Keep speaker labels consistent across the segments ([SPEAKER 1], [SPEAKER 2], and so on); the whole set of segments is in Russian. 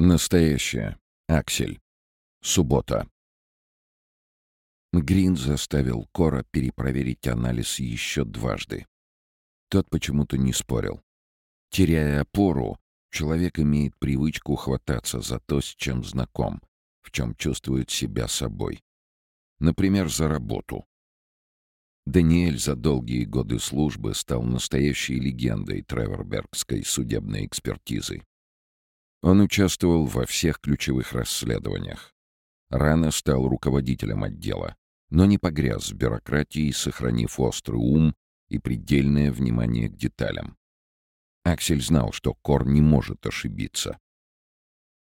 [SPEAKER 1] Настоящее. Аксель. Суббота. Грин заставил Кора перепроверить анализ еще дважды. Тот почему-то не спорил. Теряя опору, человек имеет привычку хвататься за то, с чем знаком, в чем чувствует себя собой. Например, за работу. Даниэль за долгие годы службы стал настоящей легендой Тревербергской судебной экспертизы. Он участвовал во всех ключевых расследованиях. Рано стал руководителем отдела, но не погряз в бюрократии, сохранив острый ум и предельное внимание к деталям. Аксель знал, что Кор не может ошибиться.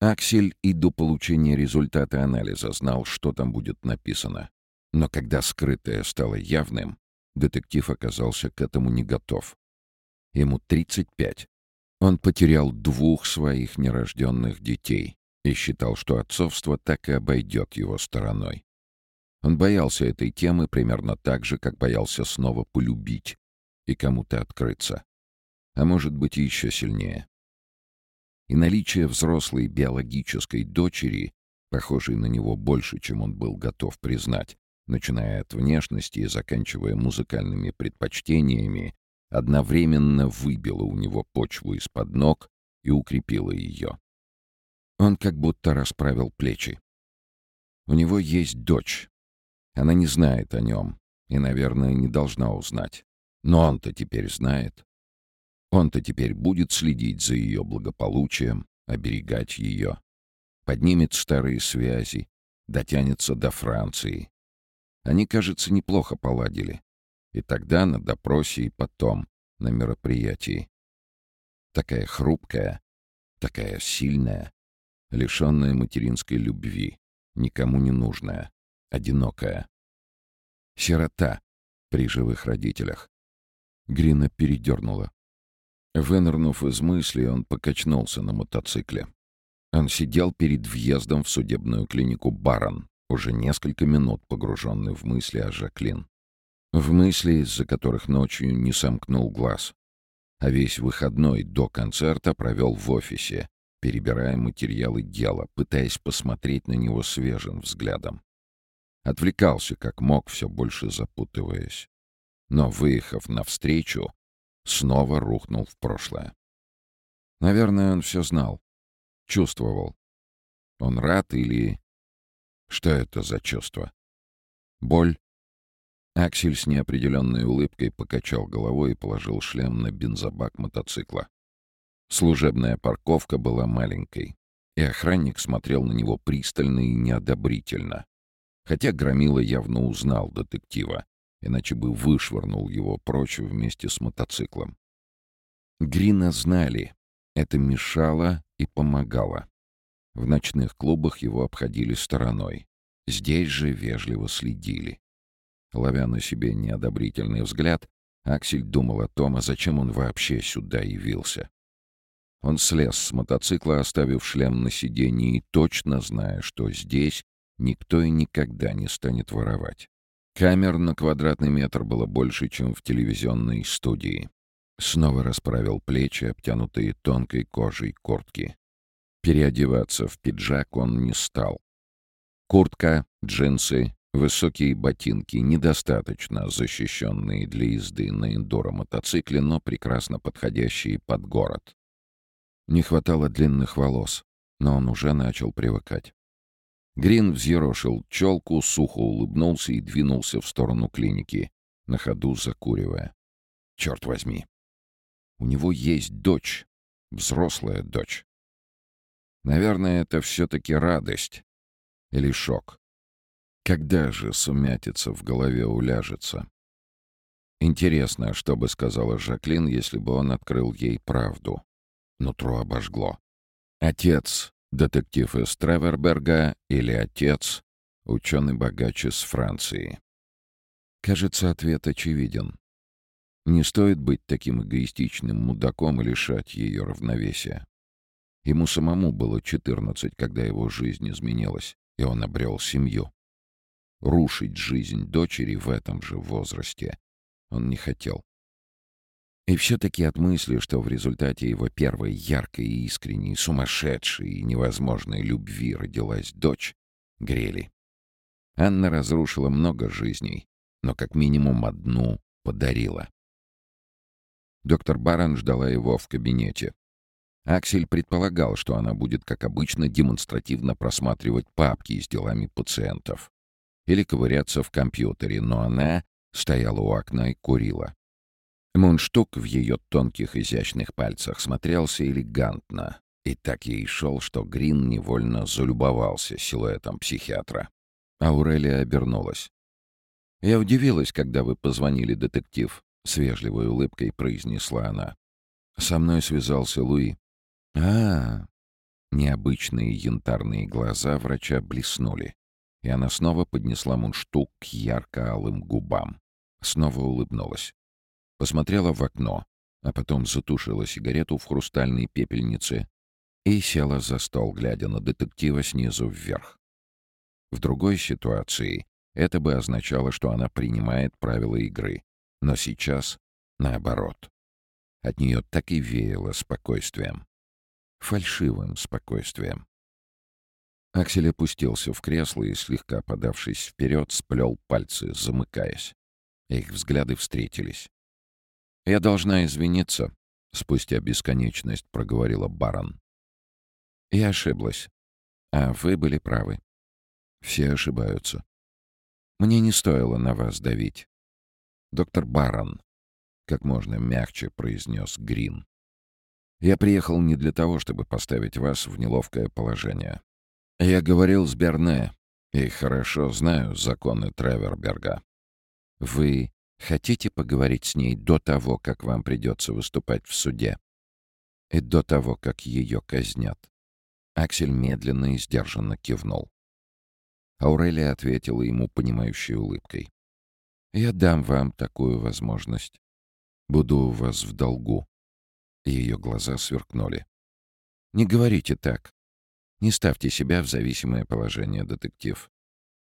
[SPEAKER 1] Аксель и до получения результата анализа знал, что там будет написано. Но когда скрытое стало явным, детектив оказался к этому не готов. Ему 35, он потерял двух своих нерожденных детей и считал, что отцовство так и обойдет его стороной. Он боялся этой темы примерно так же, как боялся снова полюбить и кому-то открыться. А может быть, и еще сильнее. И наличие взрослой биологической дочери, похожей на него больше, чем он был готов признать, начиная от внешности и заканчивая музыкальными предпочтениями, одновременно выбила у него почву из-под ног и укрепила ее. Он как будто расправил плечи. У него есть дочь. Она не знает о нем и, наверное, не должна узнать. Но он-то теперь знает. Он-то теперь будет следить за ее благополучием, оберегать ее. Поднимет старые связи, дотянется до Франции. Они, кажется, неплохо поладили. И тогда на допросе, и потом на мероприятии. Такая хрупкая, такая сильная, лишенная материнской любви, никому не нужная, одинокая. Сирота при живых родителях. Грина передернула. Вынырнув из мысли, он покачнулся на мотоцикле. Он сидел перед въездом в судебную клинику «Барон», уже несколько минут погруженный в мысли о Жаклин. В мысли, из-за которых ночью не сомкнул глаз. А весь выходной до концерта провел в офисе, перебирая материалы дела, пытаясь посмотреть на него свежим взглядом. Отвлекался как мог, все больше запутываясь. Но, выехав навстречу, снова рухнул в прошлое. Наверное, он все знал, чувствовал. Он рад или... Что это за чувство? Боль? Аксель с неопределенной улыбкой покачал головой и положил шлем на бензобак мотоцикла. Служебная парковка была маленькой, и охранник смотрел на него пристально и неодобрительно. Хотя Громила явно узнал детектива, иначе бы вышвырнул его прочь вместе с мотоциклом. Грина знали, это мешало и помогало. В ночных клубах его обходили стороной. Здесь же вежливо следили. Ловя на себе неодобрительный взгляд, Аксель думал о том, а зачем он вообще сюда явился. Он слез с мотоцикла, оставив шлем на сиденье, и точно зная, что здесь никто и никогда не станет воровать. Камер на квадратный метр было больше, чем в телевизионной студии. Снова расправил плечи, обтянутые тонкой кожей куртки. Переодеваться в пиджак он не стал. Куртка, джинсы, Высокие ботинки, недостаточно защищенные для езды на эндуро-мотоцикле, но прекрасно подходящие под город. Не хватало длинных волос, но он уже начал привыкать. Грин взъерошил челку, сухо улыбнулся и двинулся в сторону клиники, на ходу закуривая. Черт возьми. У него есть дочь, взрослая дочь. Наверное, это все-таки радость или шок. Когда же сумятица в голове уляжется? Интересно, что бы сказала Жаклин, если бы он открыл ей правду. Нутро обожгло. Отец — детектив из Треверберга или отец — ученый-богач из Франции? Кажется, ответ очевиден. Не стоит быть таким эгоистичным мудаком и лишать ее равновесия. Ему самому было 14, когда его жизнь изменилась, и он обрел семью. Рушить жизнь дочери в этом же возрасте он не хотел. И все-таки от мысли, что в результате его первой яркой и искренней, сумасшедшей и невозможной любви родилась дочь, грели. Анна разрушила много жизней, но как минимум одну подарила. Доктор Барон ждала его в кабинете. Аксель предполагал, что она будет, как обычно, демонстративно просматривать папки с делами пациентов или ковыряться в компьютере, но она стояла у окна и курила. Мундштук в ее тонких изящных пальцах смотрелся элегантно, и так ей шел, что Грин невольно залюбовался силуэтом психиатра. Аурелия обернулась. «Я удивилась, когда вы позвонили, детектив», — с вежливой улыбкой произнесла она. «Со мной связался Луи». А, -а, а Необычные янтарные глаза врача блеснули, и она снова поднесла мундштук к ярко-алым губам. Снова улыбнулась. Посмотрела в окно, а потом затушила сигарету в хрустальной пепельнице и села за стол, глядя на детектива снизу вверх. В другой ситуации это бы означало, что она принимает правила игры. Но сейчас наоборот. От нее так и веяло спокойствием. Фальшивым спокойствием. Аксель опустился в кресло и, слегка подавшись вперед, сплел пальцы, замыкаясь. Их взгляды встретились. «Я должна извиниться», — спустя бесконечность проговорила барон. «Я ошиблась. А вы были правы. Все ошибаются. Мне не стоило на вас давить. Доктор Барон, как можно мягче произнес Грин. Я приехал не для того, чтобы поставить вас в неловкое положение. Я говорил с Берне и хорошо знаю законы Треверберга. Вы хотите поговорить с ней до того, как вам придется выступать в суде? И до того, как ее казнят? Аксель медленно и сдержанно кивнул. Аурелия ответила ему понимающей улыбкой. «Я дам вам такую возможность. Буду у вас в долгу». Ее глаза сверкнули. «Не говорите так. Не ставьте себя в зависимое положение, детектив.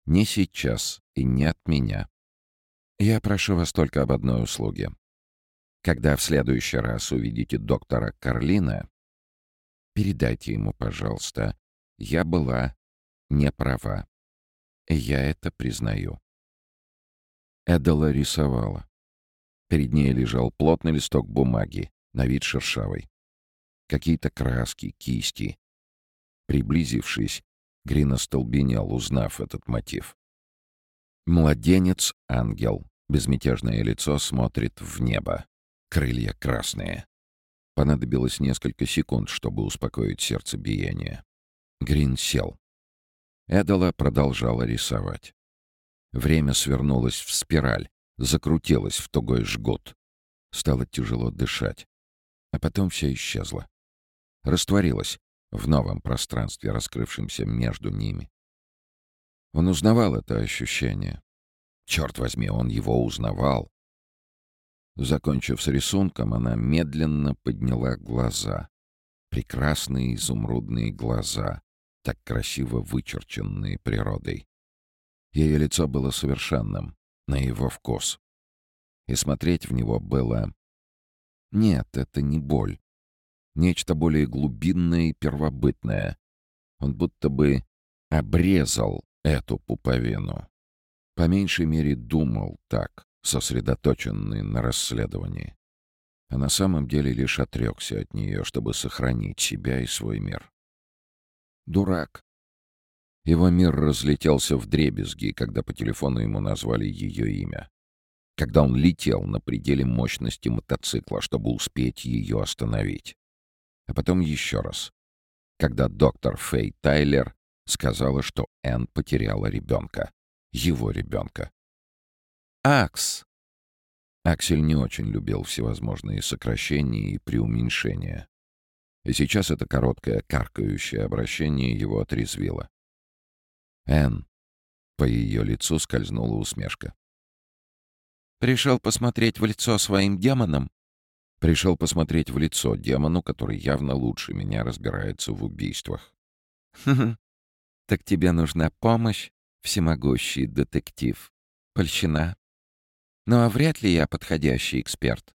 [SPEAKER 1] Не сейчас и не от меня. Я прошу вас только об одной услуге. Когда в следующий раз увидите доктора Карлина, передайте ему, пожалуйста, я была не права. Я это признаю. Эдела рисовала. Перед ней лежал плотный листок бумаги, на вид шершавый. Какие-то краски, кисти. Приблизившись, Грин остолбенел, узнав этот мотив. Младенец-ангел. Безмятежное лицо смотрит в небо. Крылья красные. Понадобилось несколько секунд, чтобы успокоить сердцебиение. Грин сел. Эдала продолжала рисовать. Время свернулось в спираль, закрутилось в тугой жгут. Стало тяжело дышать. А потом все исчезло. Растворилось в новом пространстве, раскрывшемся между ними. Он узнавал это ощущение. Черт возьми, он его узнавал. Закончив с рисунком, она медленно подняла глаза. Прекрасные изумрудные глаза, так красиво вычерченные природой. Ее лицо было совершенным, на его вкус. И смотреть в него было... Нет, это не боль. Нечто более глубинное и первобытное. Он будто бы обрезал эту пуповину. По меньшей мере думал так, сосредоточенный на расследовании. А на самом деле лишь отрекся от нее, чтобы сохранить себя и свой мир. Дурак. Его мир разлетелся в дребезги, когда по телефону ему назвали ее имя. Когда он летел на пределе мощности мотоцикла, чтобы успеть ее остановить. А потом еще раз. Когда доктор Фэй Тайлер сказала, что Энн потеряла ребенка. Его ребенка. «Акс!» Аксель не очень любил всевозможные сокращения и преуменьшения. И сейчас это короткое каркающее обращение его отрезвило. «Энн». По ее лицу скользнула усмешка. «Пришел посмотреть в лицо своим демонам?» «Пришел посмотреть в лицо демону, который явно лучше меня разбирается в убийствах». Так тебе нужна помощь, всемогущий детектив. Польщина. Ну а вряд ли я подходящий эксперт.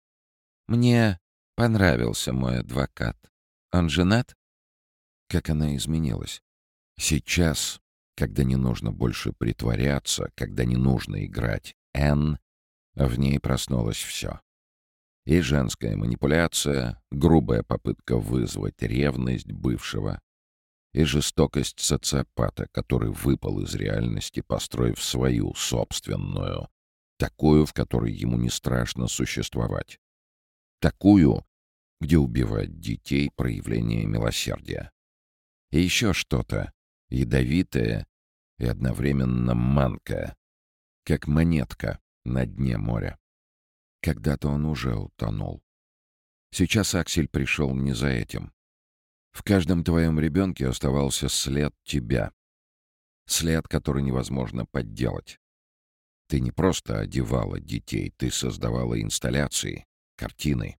[SPEAKER 1] Мне понравился мой адвокат. Он женат? Как она изменилась. Сейчас, когда не нужно больше притворяться, когда не нужно играть «Н», в ней проснулось все. И женская манипуляция, грубая попытка вызвать ревность бывшего, и жестокость социопата, который выпал из реальности, построив свою собственную, такую, в которой ему не страшно существовать. Такую, где убивать детей проявление милосердия. И еще что-то, ядовитое и одновременно манкое, как монетка на дне моря. Когда-то он уже утонул. Сейчас Аксель пришел не за этим. В каждом твоем ребенке оставался след тебя. След, который невозможно подделать. Ты не просто одевала детей, ты создавала инсталляции, картины.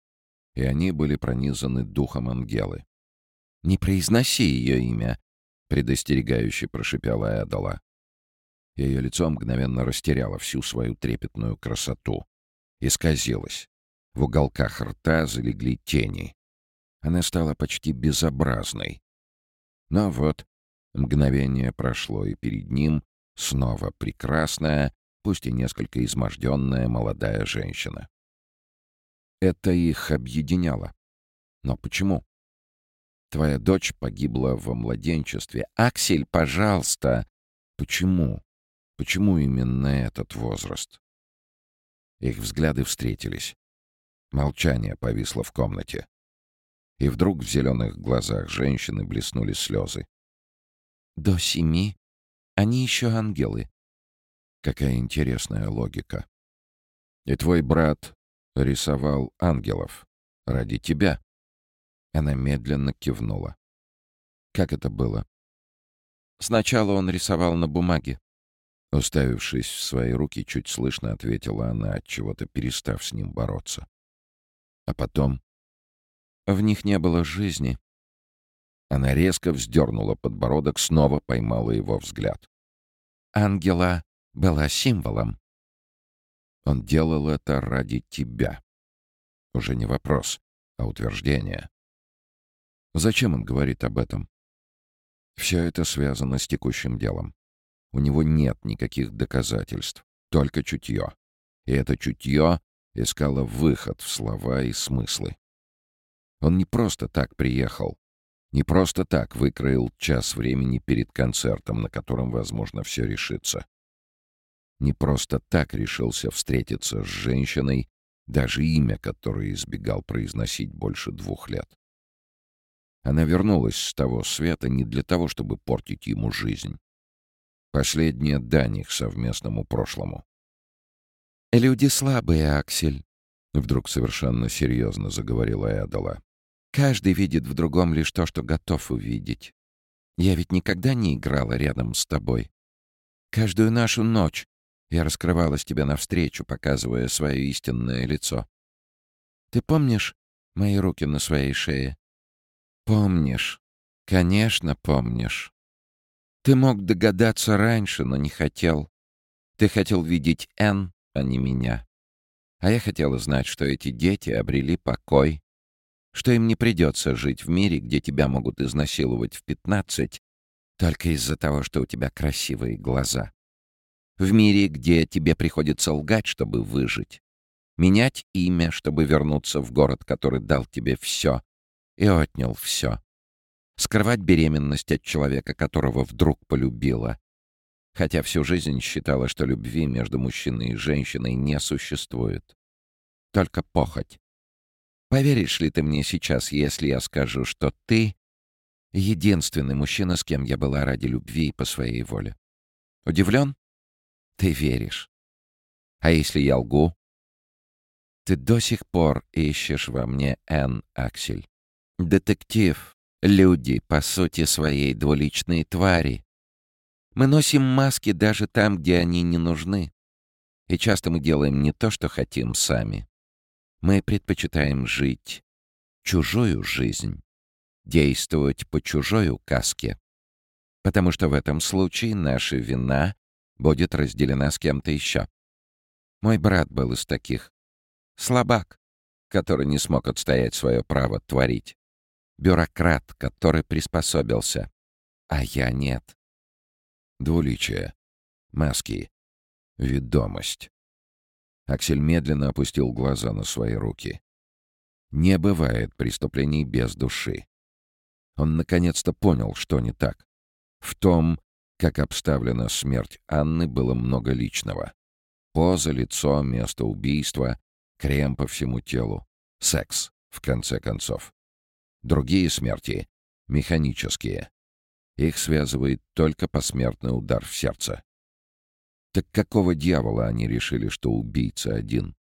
[SPEAKER 1] И они были пронизаны духом Ангелы. «Не произноси ее имя», — предостерегающе прошипела Эдала. Ее лицо мгновенно растеряло всю свою трепетную красоту. Исказилось. В уголках рта залегли тени. Она стала почти безобразной. Но вот, мгновение прошло, и перед ним снова прекрасная, пусть и несколько изможденная молодая женщина. Это их объединяло. Но почему? Твоя дочь погибла во младенчестве. Аксель, пожалуйста! Почему? Почему именно этот возраст? Их взгляды встретились. Молчание повисло в комнате. И вдруг в зеленых глазах женщины блеснули слезы. «До семи? Они еще ангелы». Какая интересная логика. И твой брат рисовал ангелов ради тебя. Она медленно кивнула. Как это было? Сначала он рисовал на бумаге, Уставившись в свои руки, чуть слышно ответила она, от чего-то перестав с ним бороться. А потом... В них не было жизни. Она резко вздернула подбородок, снова поймала его взгляд. Ангела была символом. Он делал это ради тебя. Уже не вопрос, а утверждение. Зачем он говорит об этом? Все это связано с текущим делом. У него нет никаких доказательств, только чутье. И это чутье искало выход в слова и смыслы. Он не просто так приехал, не просто так выкроил час времени перед концертом, на котором, возможно, все решится. Не просто так решился встретиться с женщиной, даже имя которой избегал произносить больше двух лет. Она вернулась с того света не для того, чтобы портить ему жизнь. Последняя дань их совместному прошлому. «Люди слабые, Аксель», — вдруг совершенно серьезно заговорила Эдала. «Каждый видит в другом лишь то, что готов увидеть. Я ведь никогда не играла рядом с тобой. Каждую нашу ночь я раскрывалась тебе навстречу, показывая свое истинное лицо. Ты помнишь мои руки на своей шее? Помнишь. Конечно, помнишь. Ты мог догадаться раньше, но не хотел. Ты хотел видеть Н, а не меня. А я хотела знать, что эти дети обрели покой, что им не придется жить в мире, где тебя могут изнасиловать в пятнадцать, только из-за того, что у тебя красивые глаза. В мире, где тебе приходится лгать, чтобы выжить. Менять имя, чтобы вернуться в город, который дал тебе все и отнял все скрывать беременность от человека, которого вдруг полюбила. Хотя всю жизнь считала, что любви между мужчиной и женщиной не существует. Только похоть. Поверишь ли ты мне сейчас, если я скажу, что ты — единственный мужчина, с кем я была ради любви и по своей воле? Удивлен? Ты веришь. А если я лгу? Ты до сих пор ищешь во мне Энн Аксель. Детектив, Люди, по сути своей, двуличные твари. Мы носим маски даже там, где они не нужны. И часто мы делаем не то, что хотим сами. Мы предпочитаем жить чужую жизнь, действовать по чужой указке. Потому что в этом случае наша вина будет разделена с кем-то еще. Мой брат был из таких. Слабак, который не смог отстоять свое право творить. Бюрократ, который приспособился. А я нет. Двуличие. Маски. Ведомость. Аксель медленно опустил глаза на свои руки. Не бывает преступлений без души. Он наконец-то понял, что не так. В том, как обставлена смерть Анны, было много личного. Поза, лицо, место убийства, крем по всему телу. Секс, в конце концов. Другие смерти — механические. Их связывает только посмертный удар в сердце. Так какого дьявола они решили, что убийца один?